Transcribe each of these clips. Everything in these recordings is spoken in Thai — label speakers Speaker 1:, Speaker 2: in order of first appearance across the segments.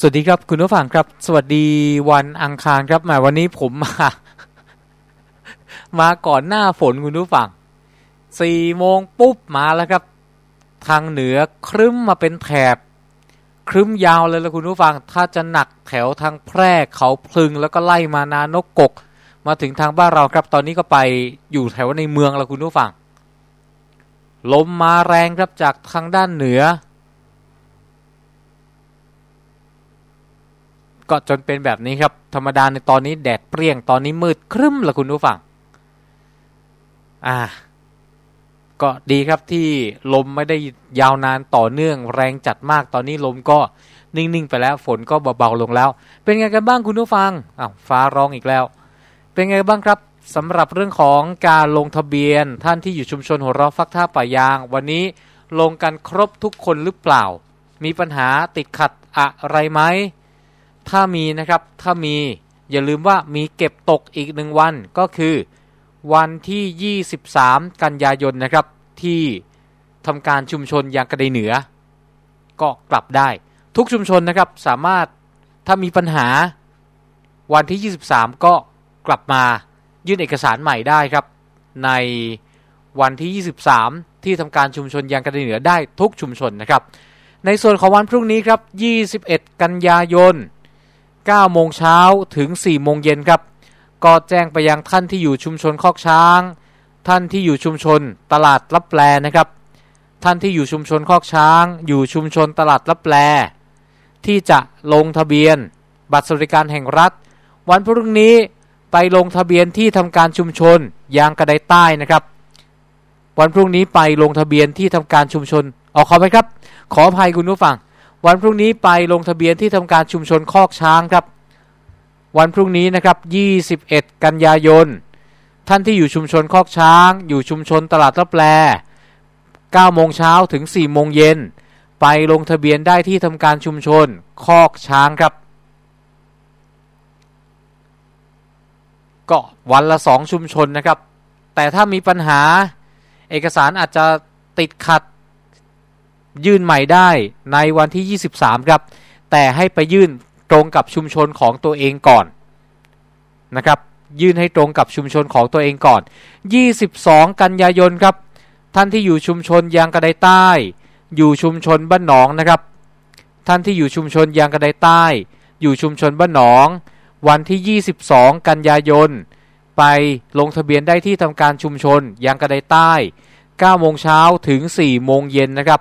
Speaker 1: สวัสดีครับคุณผู้ฟังครับ สวัสดีวันอังคารครับแหมวันนี้ผมมา มาก่อนหน้าฝนคุณผู้ฟังสี่โมงปุ๊บมาแล้วครับ ทางเหนือครึ้มมาเป็นแถบครึ้มยาวเลยละคุณผู้ฟัง ถ้าจะหนักแถวทางแพร่เขาพลึงแล้วก็ไล่มานานกกก มาถึงทางบ้านเราครับ ตอนนี้ก็ไปอยู่แถวในเมืองแล้วคุณผู้ฟังลมมาแรงครับจากทางด้านเหนือ ก็จนเป็นแบบนี้ครับ ธรรมดาในตอนนี้แดดเปรี้ยงตอนนี้มืดครึ้มละคุณผู้ฟัง อ่า ก็ดีครับที่ลมไม่ได้ยาวนานต่อเนื่อง แรงจัดมากตอนนี้ลมก็นิ่ง ๆ ไปแล้วฝนก็เบา ๆ ลงแล้ว เป็นไงกันบ้างคุณผู้ฟังอ้าวฟ้าร้องอีกแล้ว เป็นไงบ้างครับสำหรับเรื่องของการลงทะเบียนท่านที่อยู่ชุมชนหัวเราะฟักท่าป่ายาง วันนี้ลงกันครบทุกคนหรือเปล่า มีปัญหาติดขัดอะไรไหม ถ้ามีนะครับ ถ้ามีอย่าลืมว่ามีเก็บตกอีกหนึ่งวันก็คือ วันที่ 23 กันยายนนะครับที่ทำการชุมชนยางกระไดเหนือ ก็กลับได้ ทุกชุมชนนะครับสามารถถ้ามีปัญหาวันที่ 23 ก็กลับมายื่นเอกสารใหม่ได้ครับ ในวันที่ 23 ที่ทำการชุมชนยางกระไดเหนือได้ทุกชุมชนนะครับ ในส่วนของวันพรุ่งนี้ครับ 21 กันยายน 9โมงเช้าถึง4โมงเย็นครับ ก็แจ้งไปยังท่านที่อยู่ชุมชนคอกช้าง ท่านที่อยู่ชุมชนตลาดรับแปลนะครับ ท่านที่อยู่ชุมชนคอกช้าง อยู่ชุมชนตลาดรับแปล ที่จะลงทะเบียน บัตรสวัสดิการแห่งรัฐ วันพรุ่งนี้ไปลงทะเบียนที่ทำการชุมชนยางกระไดใต้นะครับ วันพรุ่งนี้ไปลงทะเบียนที่ทำการชุมชนออกขอไปครับ ขออภัยคุณผู้ฟัง วันพรุ่งนี้ไปลงทะเบียนที่ทำการชุมชนคอกช้างครับ วันพรุ่งนี้นะครับ 21 กันยายน ท่านที่อยู่ชุมชนคอกช้าง อยู่ชุมชนตลาดละแปล9โมงเช้าถึง 4 โมงเย็น ไปลงทะเบียนได้ที่ทำการชุมชนคอกช้างครับ ก็วันละสองชุมชนนะครับ แต่ถ้ามีปัญหาเอกสารอาจจะติดขัด ยื่นใหม่ได้ในวันที่ 23 ครับ แต่ให้ไปยื่นตรงกับชุมชนของตัวเองก่อนนะครับ ยื่นให้ตรงกับชุมชนของตัวเองก่อน 22 กันยายนครับ ท่านที่อยู่ชุมชนยางกระไดใต้ อยู่ชุมชนบ้านหนองนะครับ ท่านที่อยู่ชุมชนยางกระไดใต้ อยู่ชุมชนบ้านหนอง วันที่ 22 กันยายน ไปลงทะเบียนได้ที่ทำการชุมชนยางกระไดใต้9โมงเช้าถึง 4 โมงเย็นนะครับ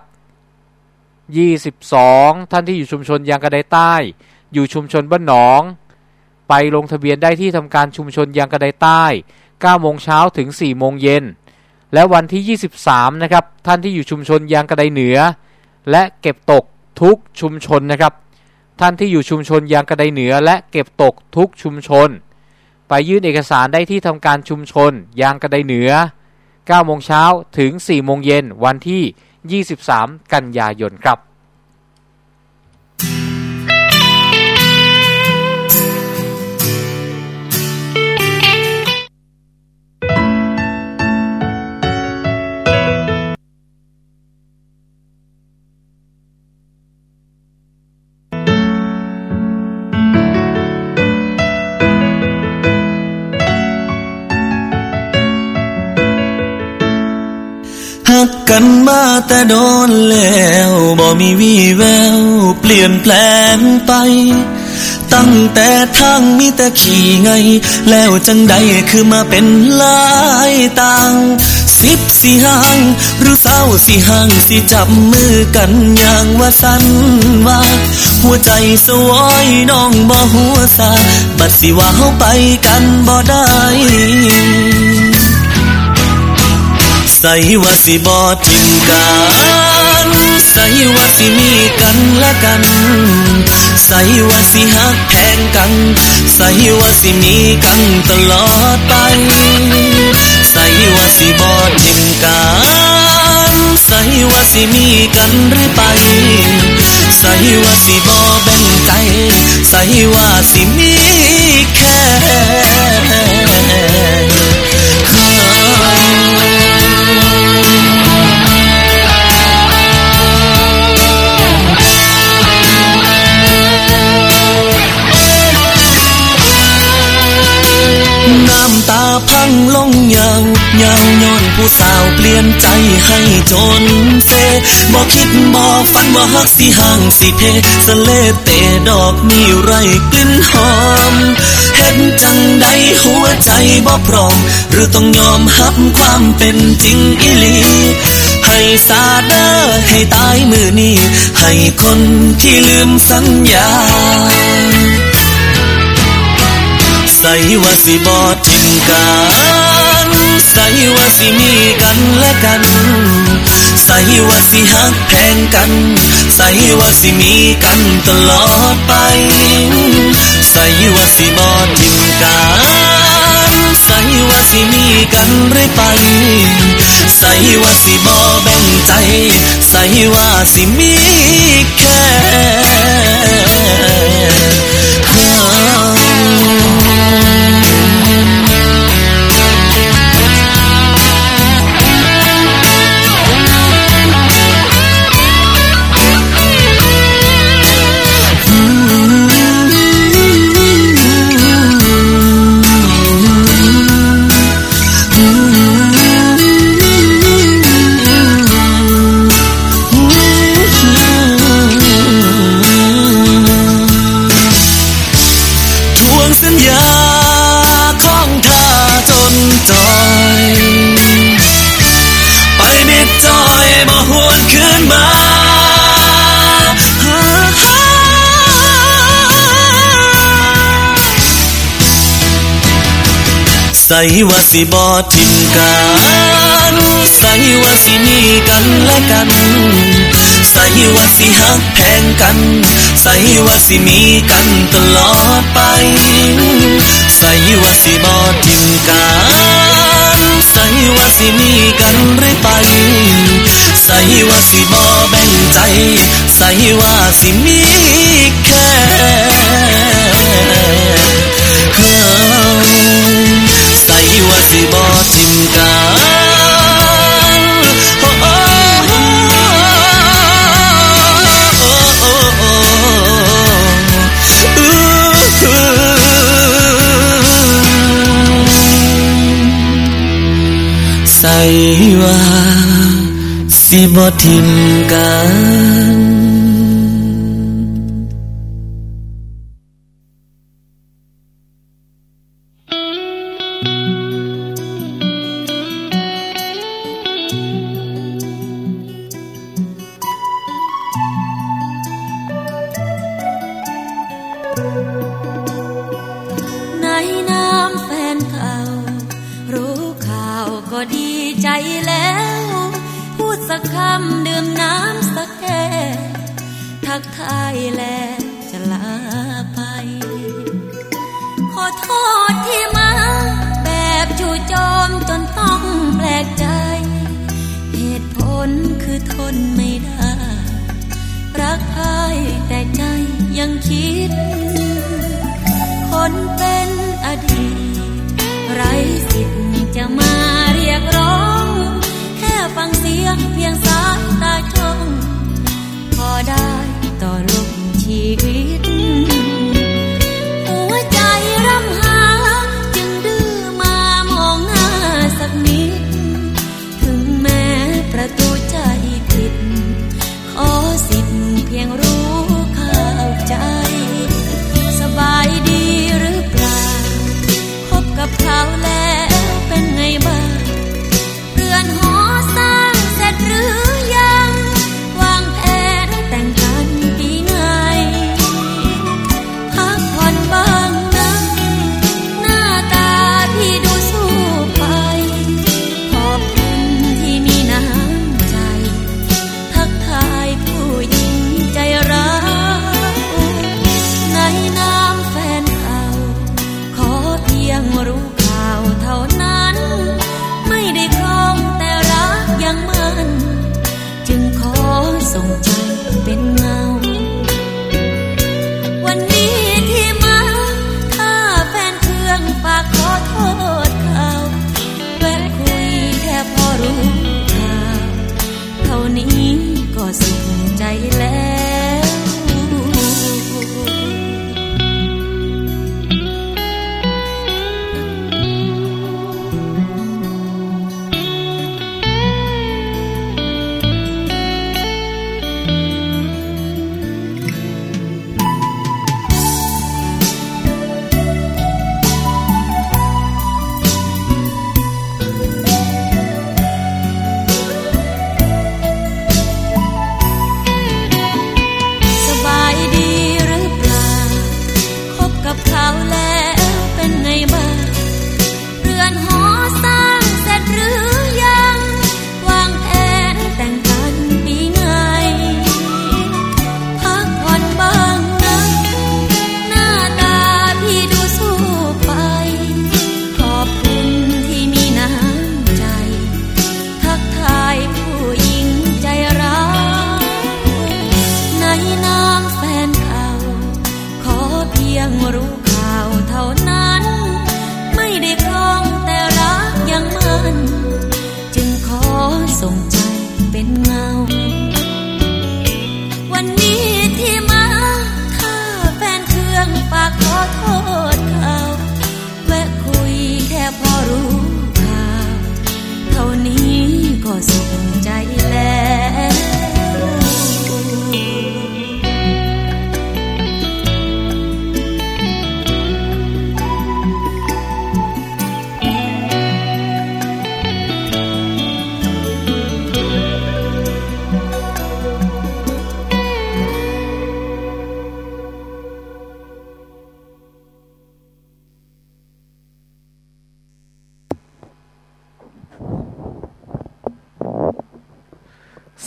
Speaker 1: 22 ท่านที่อยู่ชุมชนยางกระไดใต้ อยู่ชุมชนบ้านหนอง ไปลงทะเบียนได้ที่ทำการชุมชนยางกระไดใต้9โมงเช้าถึง4โมงเย็น และวันที่ 23 นะครับ ท่านที่อยู่ชุมชนยางกระไดเหนือ และเก็บตกทุกชุมชนนะครับ ท่านที่อยู่ชุมชนยางกระไดเหนือ และเก็บตกทุกชุมชน ไปยื่นเอกสารได้ที่ทำการชุมชนยางกระไดเหนือ9โมงเช้าถึง4โมงเย็นวันที่ 23 กันยายนครับั
Speaker 2: กกันมาแต่โดนแล้วบ่มีวี่แววเปลี่ยนแปลงไป ตั้งแต่ทางมีแต่ขี่ไง แล้วจังใดคือมาเป็นลายต่างสิบสี่ห้างหรือเศร้าสี่ห้างสิจับมือกันอย่างว่าสันว่า หัวใจสวยน้องบ่หัวซาบัดสิว่าเฮาไปกันบ่ได้ ใส่ว่าสิบอทิมกันใส่ว่าสิมีกันและกัน ใส่ว่าสิหักแพงกัน ใส่ว่าสิมีกันตลอดไป ใส่ว่าสิบอทิมกันใส่ว่าสิมีกันหรือไป ใส่ว่าสิบอแบ่งใจ ใส่ว่าสิมีแค่
Speaker 3: ห
Speaker 2: ลงยาวยาวย้อนผู้สาวเปลี่ยนใจให้จนเซบอกคิดบอกฝันว่าฮักสิห่างสิเพสเลเตดอกมีไรกลิ่นหอมเห็นจังใดหัวใจบ่พร้อม หรือต้องยอมหับความเป็นจริงอีลีให้สาเดอให้ตายมือนี้ ให้คนที่ลืมสัญญา ใส่ว่าสิบอทิมกันใส่ว่าสิมีกันและกัน ใส่ว่าสิหักแพงกัน ใส่ว่าสิมีกันตลอดไป ใส่ว่าสิบอทิมกันใส่ว่าสิมีกันเรื่อยไป ใส่ว่าสิบอแบ่งใจ ใส่ว่าสิมีแค่ ส่ว่าสิบอทิมกันใส่ว่าสิมีกันและกันใส่ว่าสิหักแพงกันใส่ว่าสิมีกันตลอดไปใส่ว่าสิบอทิมกันใส่ว่าสิมีกันเรื่อยไปใส่ว่าสิบอแบ่งใจใส่ว่าสิมีแค่ ใส่ว่าสิบอทิมกัน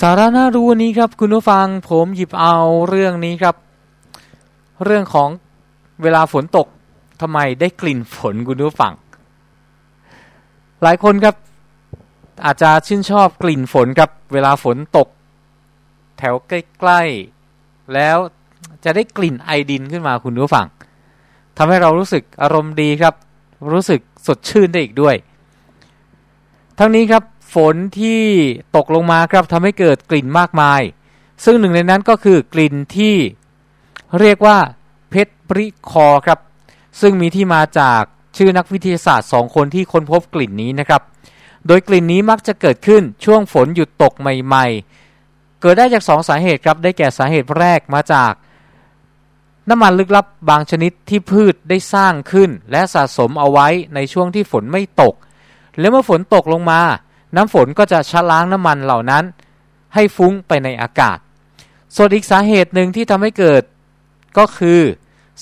Speaker 2: า
Speaker 1: ระน่ารู้วันนี้ครับ คุณผู้ฟังผมหยิบเอาเรื่องนี้ครับ เรื่องของเวลาฝนตกทำไมได้กลิ่นฝนคุณผู้ฟัง หลายคนครับ อาจจะชื่นชอบกลิ่นฝนครับ เวลาฝนตก แถวใกล้ๆแล้วจะได้กลิ่นไอดินขึ้นมาคุณผู้ฟังทำให้เรารู้สึกอารมณ์ดีครับ รู้สึกสดชื่นได้อีกด้วย ทั้งนี้ครับ ฝนที่ตกลงมาครับทำให้เกิดกลิ่นมากมาย ซึ่งหนึ่งในนั้นก็คือกลิ่นที่เรียกว่าเพชรบริคอครับ ซึ่งมีที่มาจากชื่อนักวิทยาศาสตร์สองคนที่ค้นพบกลิ่นนี้นะครับ โดยกลิ่นนี้มักจะเกิดขึ้นช่วงฝนหยุดตกใหม่ ๆ เกิดได้จากสองสาเหตุครับ ได้แก่สาเหตุแรกมาจาก น้ำมันลึกลับบางชนิดที่พืชได้สร้างขึ้น และสะสมเอาไว้ในช่วงที่ฝนไม่ตก และเมื่อฝนตกลงมา น้ำฝนก็จะชะล้างน้ำมันเหล่านั้น ให้ฟุ้งไปในอากาศ ส่วนอีกสาเหตุหนึ่งที่ทำให้เกิดก็คือ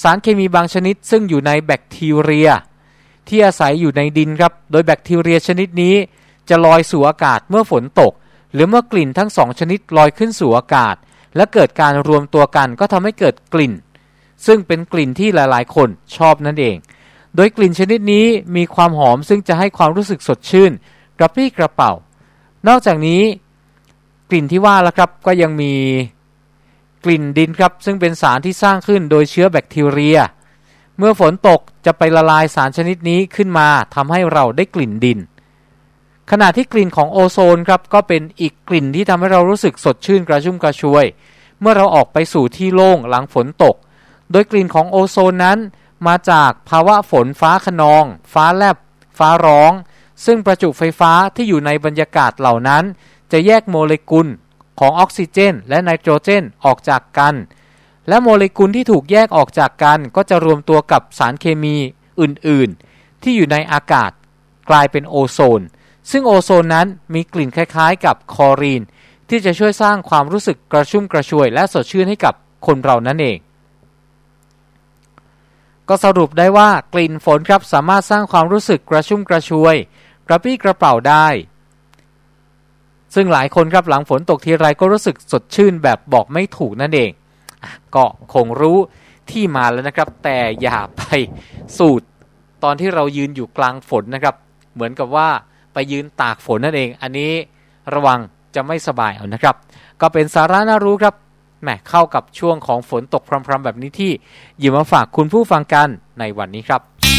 Speaker 1: สารเคมีบางชนิดซึ่งอยู่ในแบคทีเรีย ที่อาศัยอยู่ในดินครับ โดยแบคทีเรียชนิดนี้ จะลอยสู่อากาศเมื่อฝนตก หรือเมื่อกลิ่นทั้งสองชนิดลอยขึ้นสู่อากาศ และเกิดการรวมตัวกันก็ทำให้เกิดกลิ่น ซึ่งเป็นกลิ่นที่หลายๆ คนชอบนั่นเอง โดยกลิ่นชนิดนี้มีความหอมซึ่งจะให้ความรู้สึกสดชื่น กระปรี้กระเป๋า นอกจากนี้กลิ่นที่ว่าแล้วครับก็ยังมีกลิ่นดินครับ ซึ่งเป็นสารที่สร้างขึ้นโดยเชื้อแบคทีเรีย เมื่อฝนตกจะไปละลายสารชนิดนี้ขึ้นมาทำให้เราได้กลิ่นดิน ขณะที่กลิ่นของโอโซนครับก็เป็นอีกกลิ่นที่ทำให้เรารู้สึกสดชื่นกระชุ่มกระชวย เมื่อเราออกไปสู่ที่โล่งหลังฝนตก โดยกลิ่นของโอโซนนั้นมาจากภาวะฝนฟ้าขนอง ฟ้าแลบ ฟ้าร้อง ซึ่งประจุไฟฟ้าที่อยู่ในบรรยากาศเหล่านั้น จะแยกโมเลกุลของออกซิเจน และไนโตรเจนออกจากกัน และโมเลกุลที่ถูกแยกออกจากกัน ก็จะรวมตัวกับสารเคมีอื่น ๆ ที่อยู่ในอากาศ กลายเป็นโอโซน ซึ่งโอโซนนั้นมีกลิ่นคล้าย ๆ กับคอรีน ที่จะช่วยสร้างความรู้สึกกระชุ่มกระชวย และสดชื่นให้กับคนเรานั่นเอง ก็สรุปได้ว่ากลิ่นฝนครับสามารถสร้างความรู้สึกกระชุ่มกระชวย กระปี้กระเป๋าได้ ซึ่งหลายคนครับหลังฝนตกทีไรก็รู้สึกสดชื่นแบบบอกไม่ถูกนั่นเองอก็คงรู้ที่มาแล้วนะครับ แต่อย่าไปสูตรตอนที่เรายืนอยู่กลางฝนนะครับ เหมือนกับว่าไปยืนตากฝนนั่นเอง อันนี้ระวังจะไม่สบายเอานะครับ ก็เป็นสาระน่ารู้ครับแหมเข้ากับช่วงของฝนตกพรำๆแบบนี้ที่หยิบมาฝากคุณผู้ฟังกันในวันนี้ครับ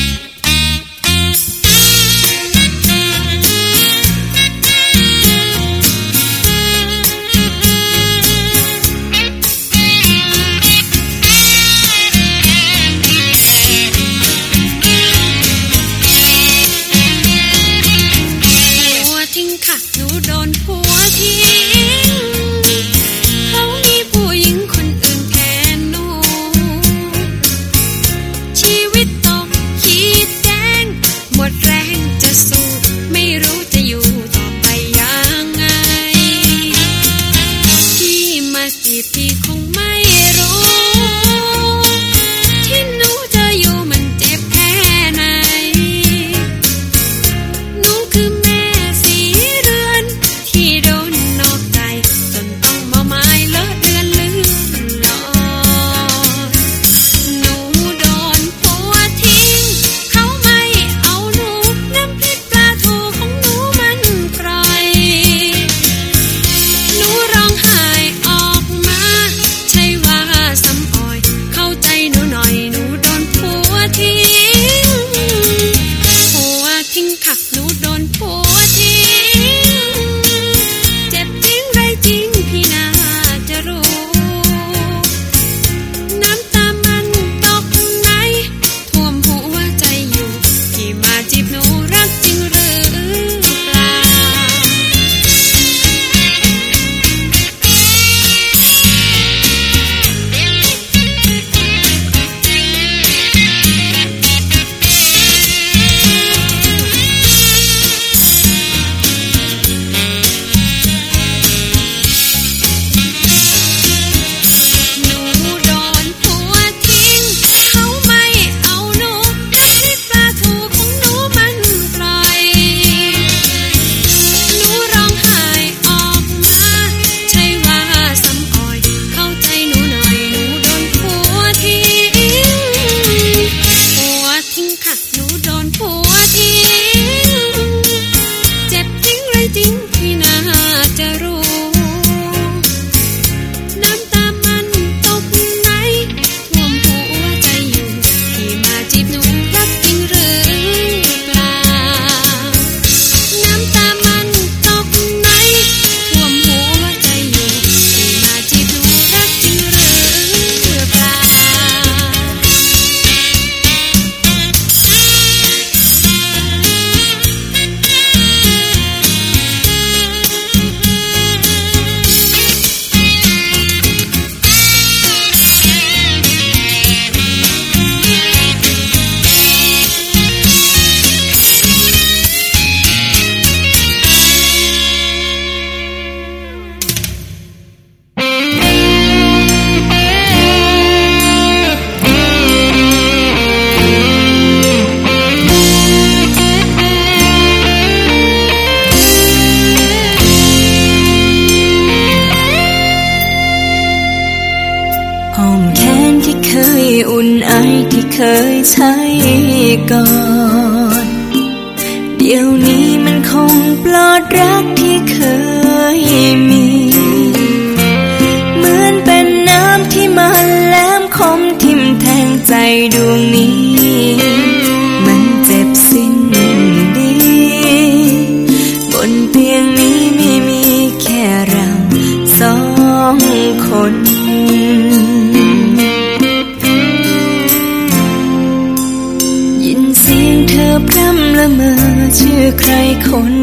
Speaker 3: คน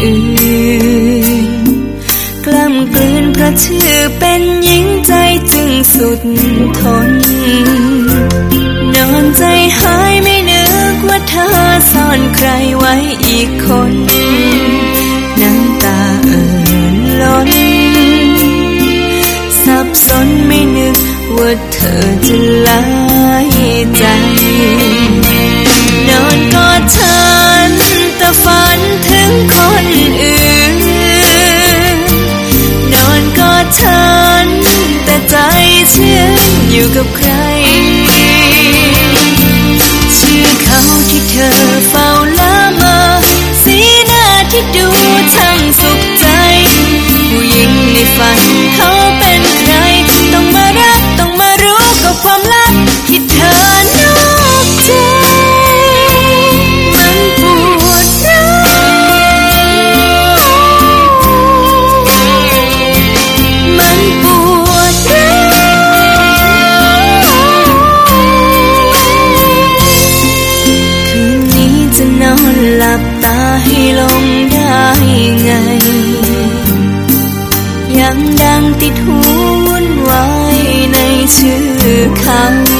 Speaker 3: อื่น กล้ำกลืนพระชื่อเป็นหญิงใจจึงสุดทน นอนใจหายไม่นึกว่าเธอซ่อนใครไว้อีกคนน้ำตาเอ่อนล้น สับสนไม่นึกว่าเธอจะลายใจ นอนกอดฉันแต่ฝัน คนอื่น นอนกอดฉันแต่ใจเชื่อยู่กับใคร 去看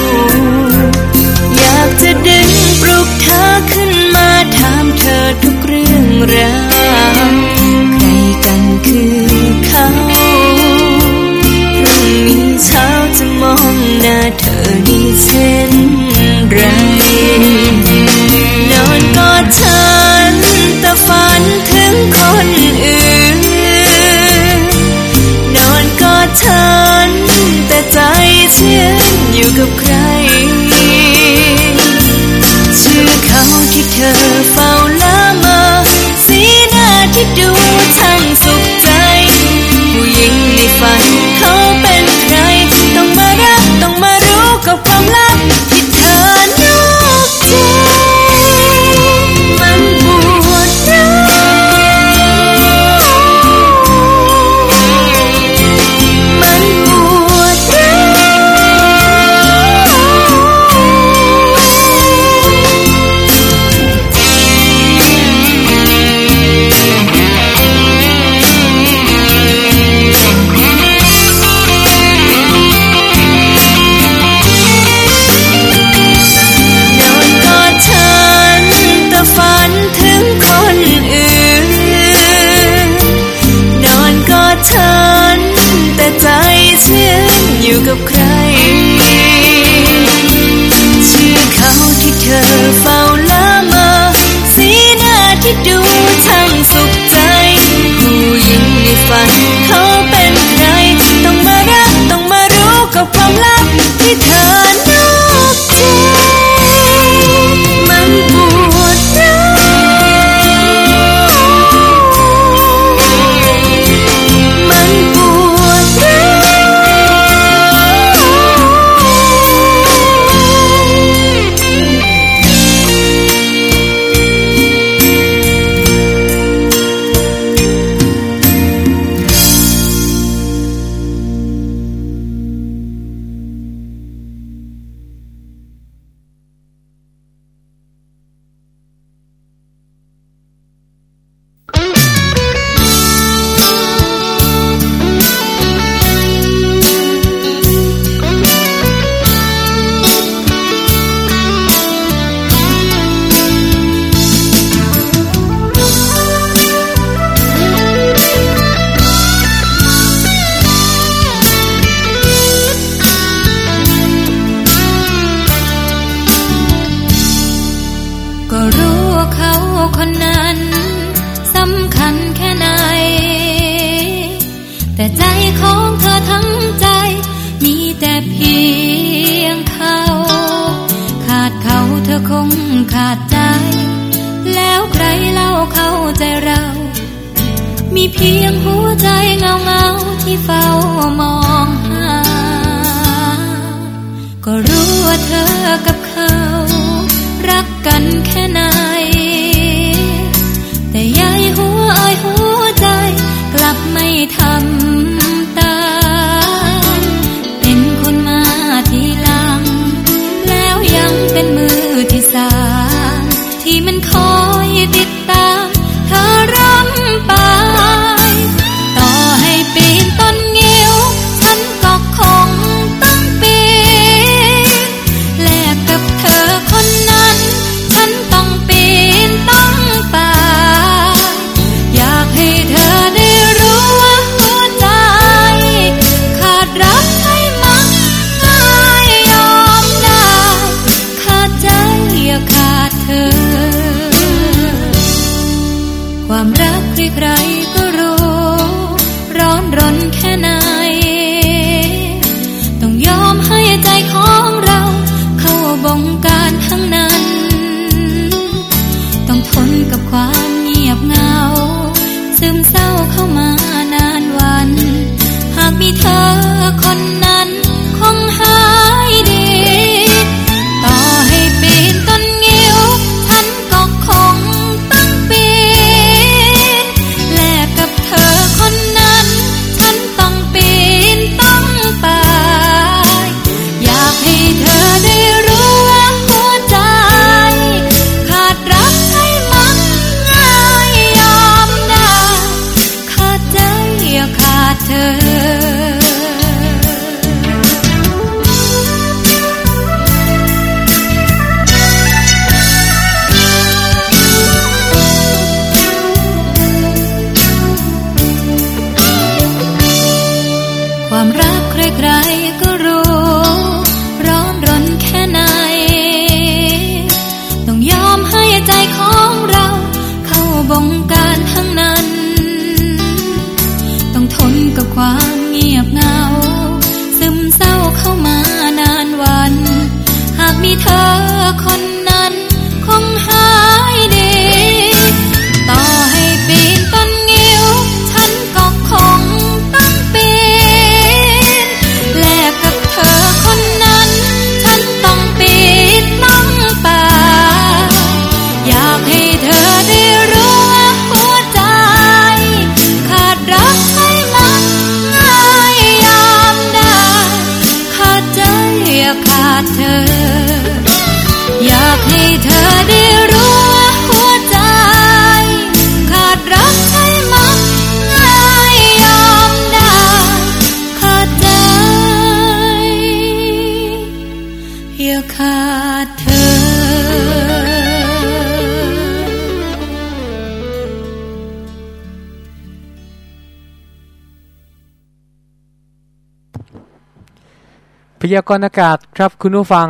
Speaker 3: ยากร
Speaker 1: ณ์อากาศครับคุณผู้ฟัง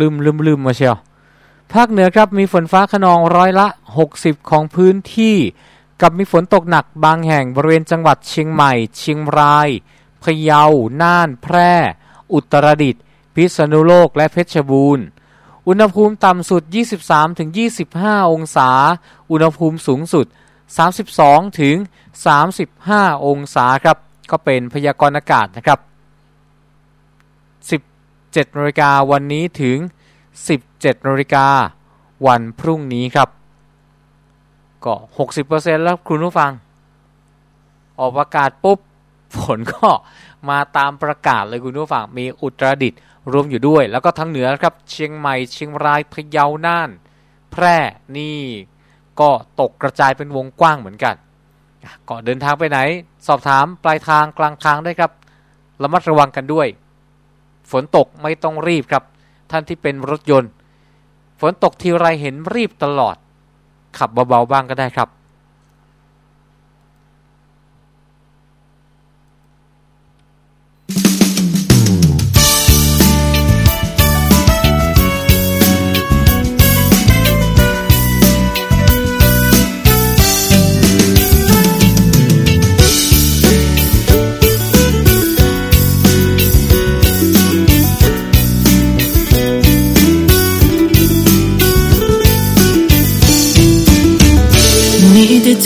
Speaker 1: ลืมลืมลืมมาเชียว ภาคเหนือครับมีฝนฟ้าขนองร้อยละ 60 ของพื้นที่ กับมีฝนตกหนักบางแห่งบริเวณจังหวัดเชียงใหม่ เชียงราย พะเยา น่าน แพร่ อุตรดิตถ์ พิษณุโลก และเพชรบูรณ์ อุณหภูมิต่ำสุด 23-25 องศา อุณหภูมิสูงสุด 32-35 องศาครับ ก็เป็นพยากรณ์อากาศนะครับ 17นาฬิกาวันนี้ถึง 17นาฬิกาวันพรุ่งนี้ครับ ก็ 60%แล้วคุณผู้ฟัง ออกประกาศปุ๊บฝนก็มาตามประกาศเลยคุณผู้ฟัง มีอุตรดิตถ์รวมอยู่ด้วย แล้วก็ทางเหนือครับ เชียงใหม่ เชียงรายพะเยาน่าน แพร่นี่ก็ตกกระจายเป็นวงกว้างเหมือนกันอะก็เดินทางไปไหน สอบถามปลายทางกลางทางได้ครับระมัดระวังกันด้วย ฝนตกไม่ต้องรีบครับ ท่านที่เป็นรถยนต์ ฝนตกทีไรเห็นรีบตลอด ขับเบาๆบ้างก็ได้ครับ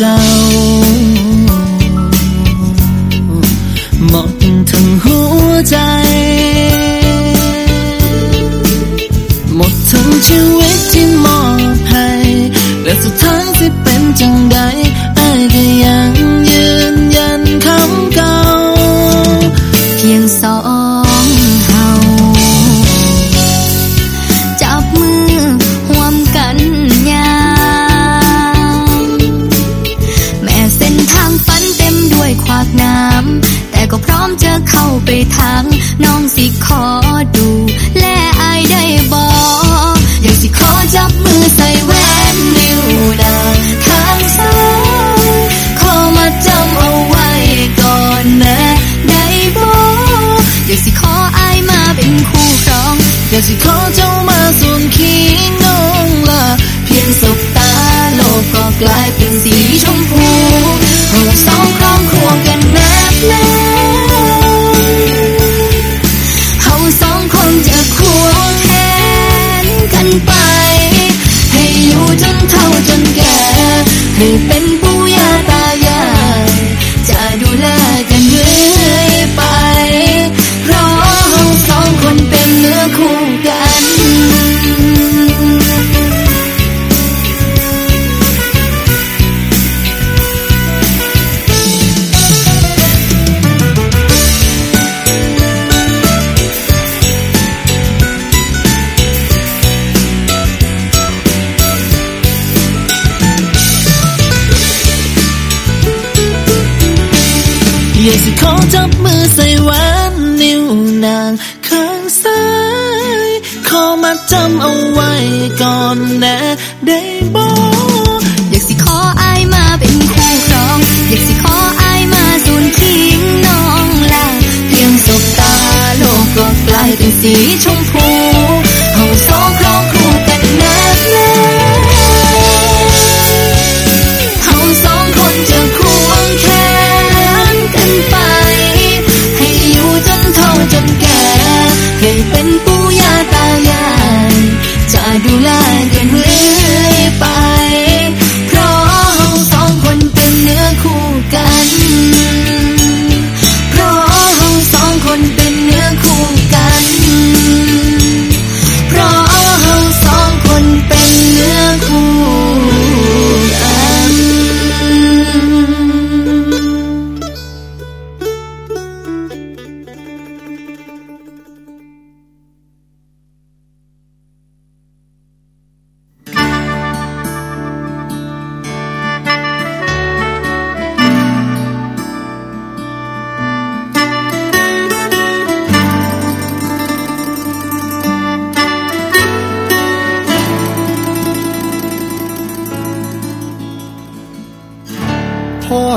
Speaker 4: เ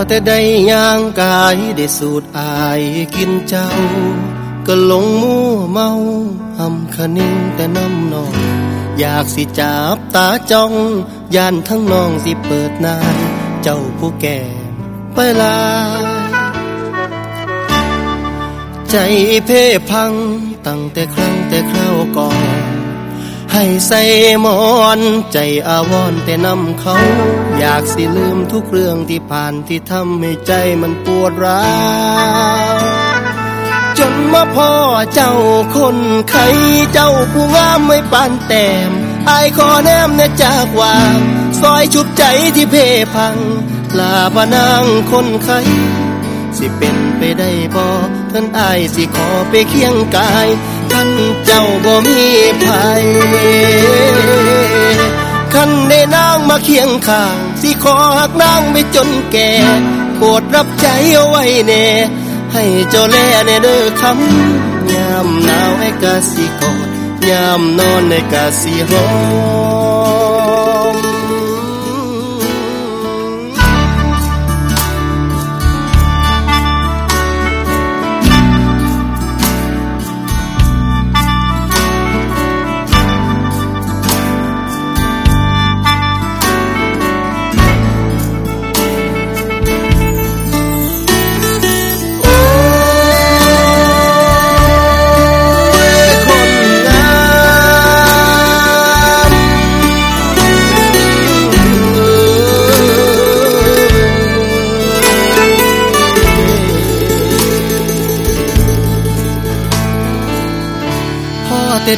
Speaker 4: แต่
Speaker 5: ได้ย่างกาย
Speaker 4: ได้สูดอา
Speaker 5: ยกินเจ้า ก็หลง
Speaker 4: มั่เมาหำคะนิ่งแต่น้ำนองอยากสิจับตาจ้องยานทั้งน้องสิเปิดนายเจ้าผู้แก่ไปลา ใจเพ่พังตั้งแต่ครั้งแต่คราวก่อน ให้ใส่หมอนใจอาวรณ์แต่นำเขา อยากสิลืมทุกเรื่องที่ผ่านที่ทำให้ใจมันปวดร้าวจนมาพ่อเจ้าคนไข้เจ้าผู้งามไม่ปานแต้มอายขอแนมเนจากวางซอยชุบใจที่เพพังลาพนางคนไข้สิเป็นไปได้บ่ท่านอายสิขอไปเคียงกาย ขันเจ้าบ่มีภัยขันได้นางมาเคียงข้าง สิขอหักนางไปจนแก่โปรดรับใจเอาไว้แน่ ให้เจ้าแลแน่เด้อคำยามหนาวให้กะสิกอดยามนอนในกะสิหอม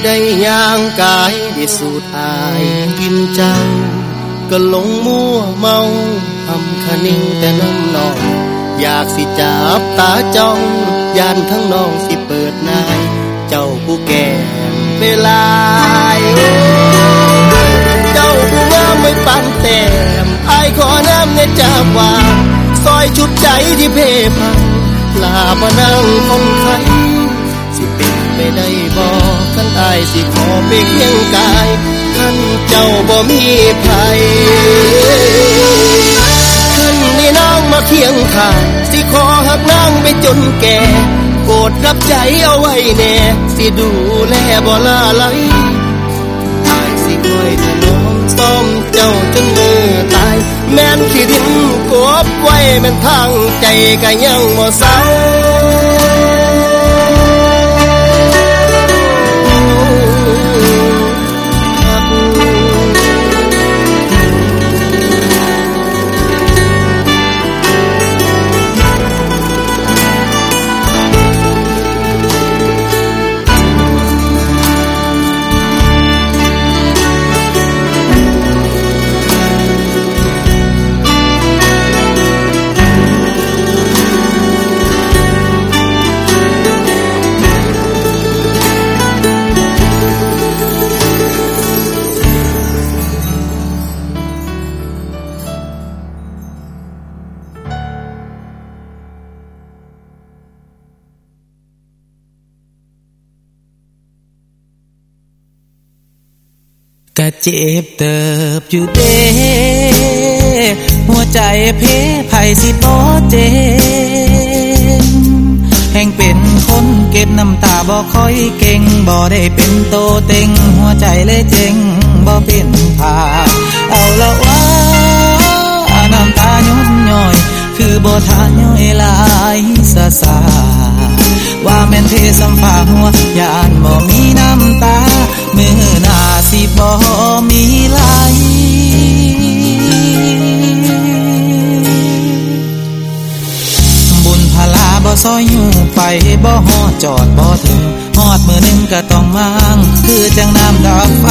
Speaker 5: ได้ย่างกายได้สูดอายกินเจ้า ก็หลงมั่วเมาทำคะนิ่งแต่น้ำนอง อยากสิจับตาจ้องยานทั้งน้องสิเปิดนาย เจ้าผู้แก่เวลาเจ้าผู้งามไม่ปันแต้มอายขอน้ำในจาบาซอยชุดใจที่เพพังลามานั่งคนไข้สิเป็นไปได้ายสิขอไปเคียงกายขันเจ้าบ่มีภัยขันนี่น้องมาเคียงข้างสิขอหักนางไปจนแก่โปรดรับใจเอาไว้แน่สิดูแลบ่ลาไหลอายสิคอยถนอมซ่อมเจ้าจนมือตาย แม่นขี้ดินกบไว้แม่นทางใจก็ยังบ่เศร้า
Speaker 6: เจ็บเติบอยู่เด้หัวใจเพไผสิบ่เจ็บแห่งเป็นคนเก็บน้ำตาบ่ค่อยเก่งบ่ได้เป็นโตเต็ง หัวใจเลยเจ็งบ่เป็นผาเอาละว่าน้ำตาหยด คือบ่ทานย่อยลายซาซาว่าแม่นเทสัมภาหัวยานบ่มีน้ำตา มือหน้าสิบ่มีไหลบุญพลาบ่ซอยอยู่ไปบ่ฮอดจอดบ่ถึง ก็ต้องมางคือจังน้ำดับไฟ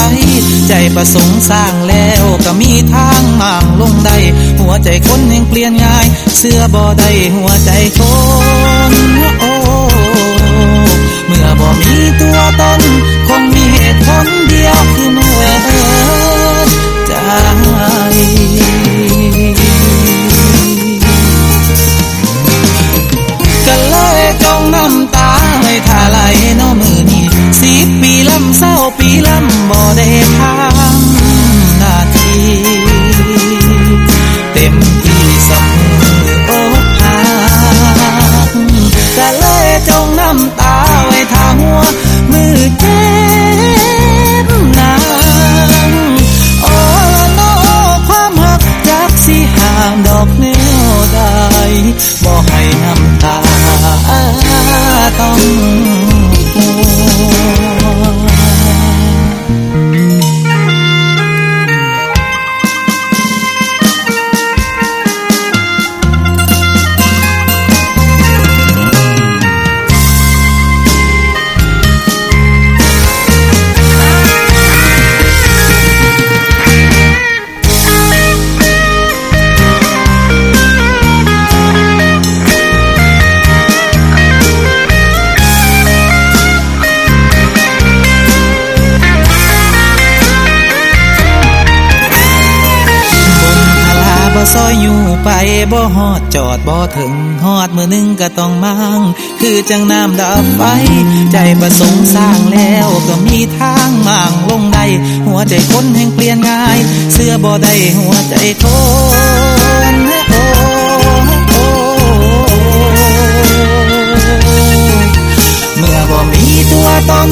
Speaker 6: ใจประสงค์สร้างแล้วก็มีทางมางลงได้ หัวใจคนยังเปลี่ยนง่าย เสื้อบ่ได้หัวใจคนโอ้เมื่อบ่มีตัวตนคงมีเหตุผลเดียวคือเมื่อใจก็เลยจงน้ำตาไว้ทาไหลน้อมือนี้ สีปีลำเศร้าปีลำบ่ได้ทำหน้าทีเต็มที่สมืออกหักก็เลยจงน้ำตาไว้ท่าหัวมือเจ็บ บ่ซอยอยู่ไปบ่ฮอดจอดบ่ถึงฮอดมือนึงก็ต้องมั่งคือจังน้ำดับไฟ ใจประสงค์สร้างแล้วก็มีทางมั่งลงได้หัวใจคนแห่งเปลี่ยนง่าย เสื้อบ่ได้หัวใจคนโอ้เมื่อบ่มีตัวตน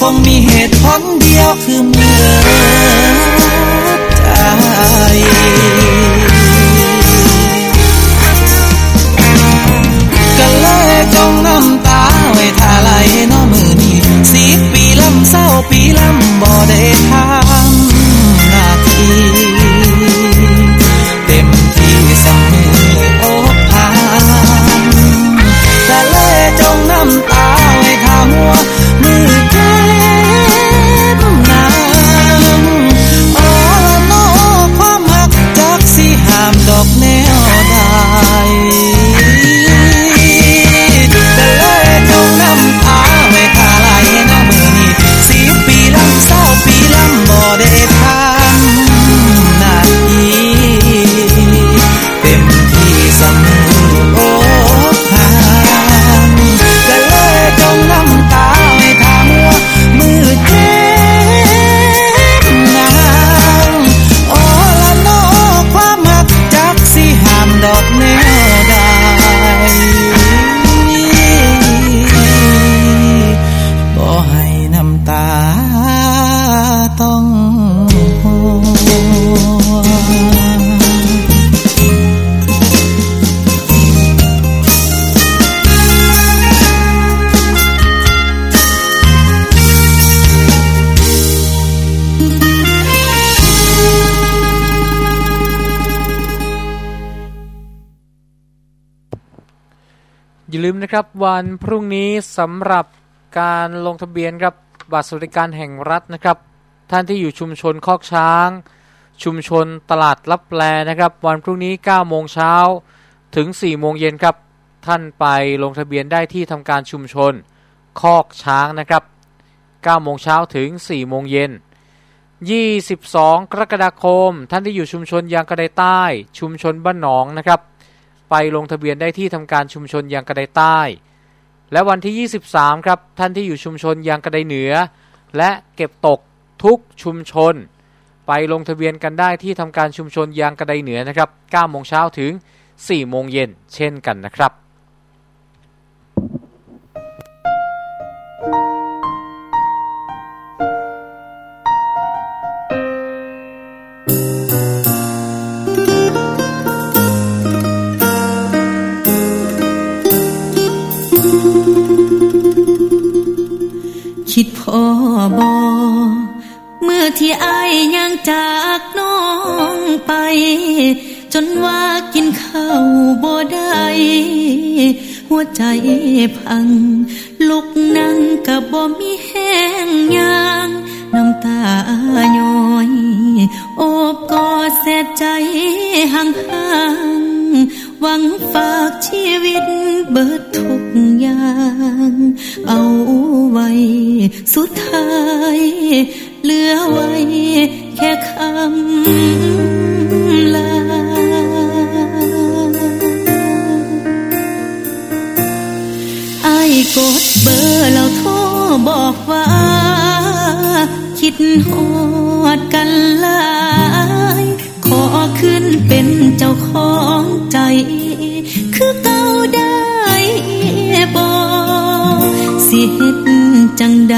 Speaker 6: คงมีเหตุผลเดียวคือเมื่อใจำตาไว้ท่าไหลน้อมือนี้สิบปีลำเศร้าปีลำบ่ได้ทา นะ
Speaker 1: ครับ วันพรุ่งนี้สำหรับการลงทะเบียนครับบัตรสวัสดิการแห่งรัฐนะครับ ท่านที่อยู่ชุมชนคอกช้าง ชุมชนตลาดลับแลนะครับ วันพรุ่งนี้9โมงเช้าถึง4โมงเย็นครับ ท่านไปลงทะเบียนได้ที่ทำการชุมชนคอกช้างนะครับ9โมงเช้าถึง4โมงเย็น22 กรกฎาคม ท่านที่อยู่ชุมชนยางกระไดใต้ ชุมชนบ้านหนองนะครับ ไปลงทะเบียนได้ที่ทำการชุมชนยางกระไดใต้ และวันที่ 23 ครับ ท่านที่อยู่ชุมชนยางกระไดเหนือ และเก็บตกทุกชุมชน ไปลงทะเบียนกันได้ที่ทำการชุมชนยางกระไดเหนือนะครับ9โมงเช้าถึง4โมงเย็นเช่นกันนะครับ
Speaker 7: คิดพ่อบอเมื่อที่อายยังจากน้องไป จนว่ากินข้าวบ่ได้หัวใจพัง ลุกนั่งกับบ่มีแห้งยางน้ำตาย้อย โอบกอดเสียใจห่าง หวังฝากชีวิตเบิดทุกอย่าง เอาไว้สุดท้าย เหลือไว้แค่คำลาไอ้กดเบอร์แล้วโทรบอกว่า คิดฮอดกันหลาย ขอขึ้นเป็นเจ้าของใจ คือเก่าได้บ่สิเฮ็ดจังใด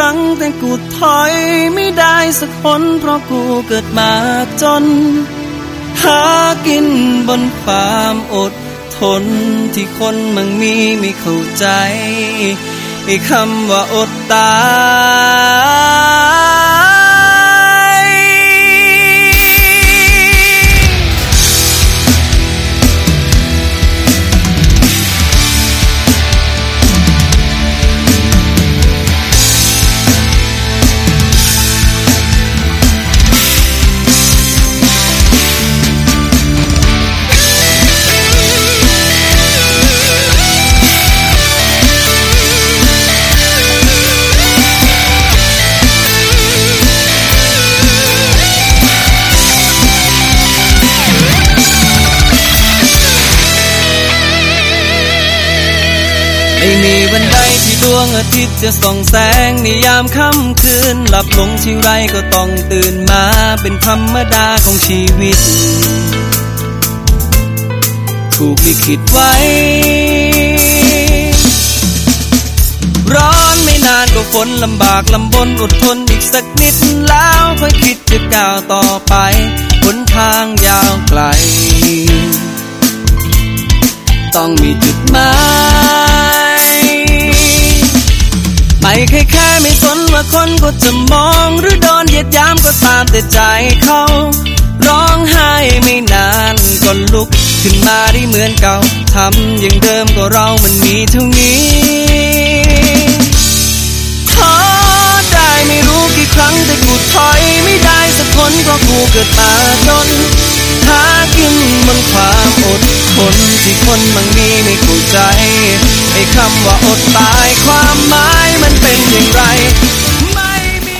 Speaker 8: รั้งแต่กูถอยไม่ได้สักคนเพราะกูเกิดมาจน หากินบนความอดทนที่คนมึงมีไม่เข้าใจไอ้คำว่าอดตาย วงอาทิตย์จะส่องแสงในยามค่ำคืน หลับลงที่ไรก็ต้องตื่นมาเป็นธรรมดาของชีวิต ถูกลิขิตไว้ ร้อนไม่นานก็ฝนลำบากลำบนอดทนอีกสักนิดแล้วค่อยคิดจะก้าวต่อไปหนทางยาวไกล ต้องมีจุดหมาย ไม่แค่แค่ไม่สนว่าคนก็จะมองหรือโดนเหยียดยามก็ตามแต่ใจเขา ร้องไห้ไม่นานก็ลุกขึ้นมาได้เหมือนเก่าทำอย่างเดิมก็เรามันมีเท่านี้ท้อได้ไม่รู้กี่ครั้งแต่กูถอยไม่ได้สักคนเพราะกูเกิดมาจน หากินบนความอดทนที่คนบางมีไม่เข้าใจไอ้คำว่าอดตายความหมายมันเป็นอย่างไรไม่
Speaker 9: มี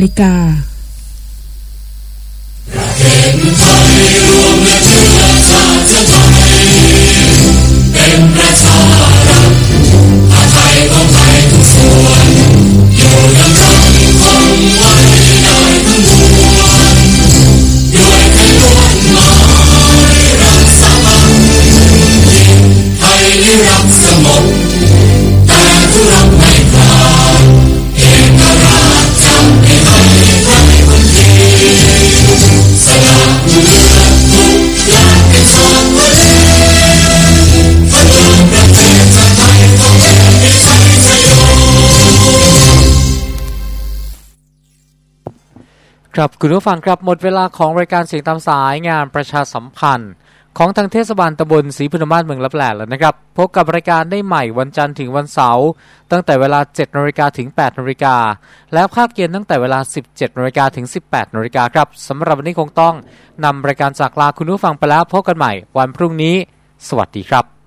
Speaker 9: น
Speaker 1: ครับคุณผู้ฟังครับหมดเวลาของรายการเสียงตามสายงานประชาสัมพันธ์ ของทางเทศบาลตำบลศรีพุนมาศเมืองลับแหล่แล้วนะครับ พบกับรายการได้ใหม่วันจันทร์ถึงวันเสาร์ตั้งแต่เวลา 7นาฬิกาถึง8นาฬิกาแล้วภาคเย็นตั้งแต่เวลา 17นาฬิกาถึง 18นาฬิกาครับสำหรับวันนี้คงต้องนำรายการจากลาคุณผู้ฟังไปแล้วพบกันใหม่วันพรุ่งนี้ สวัสดีครับ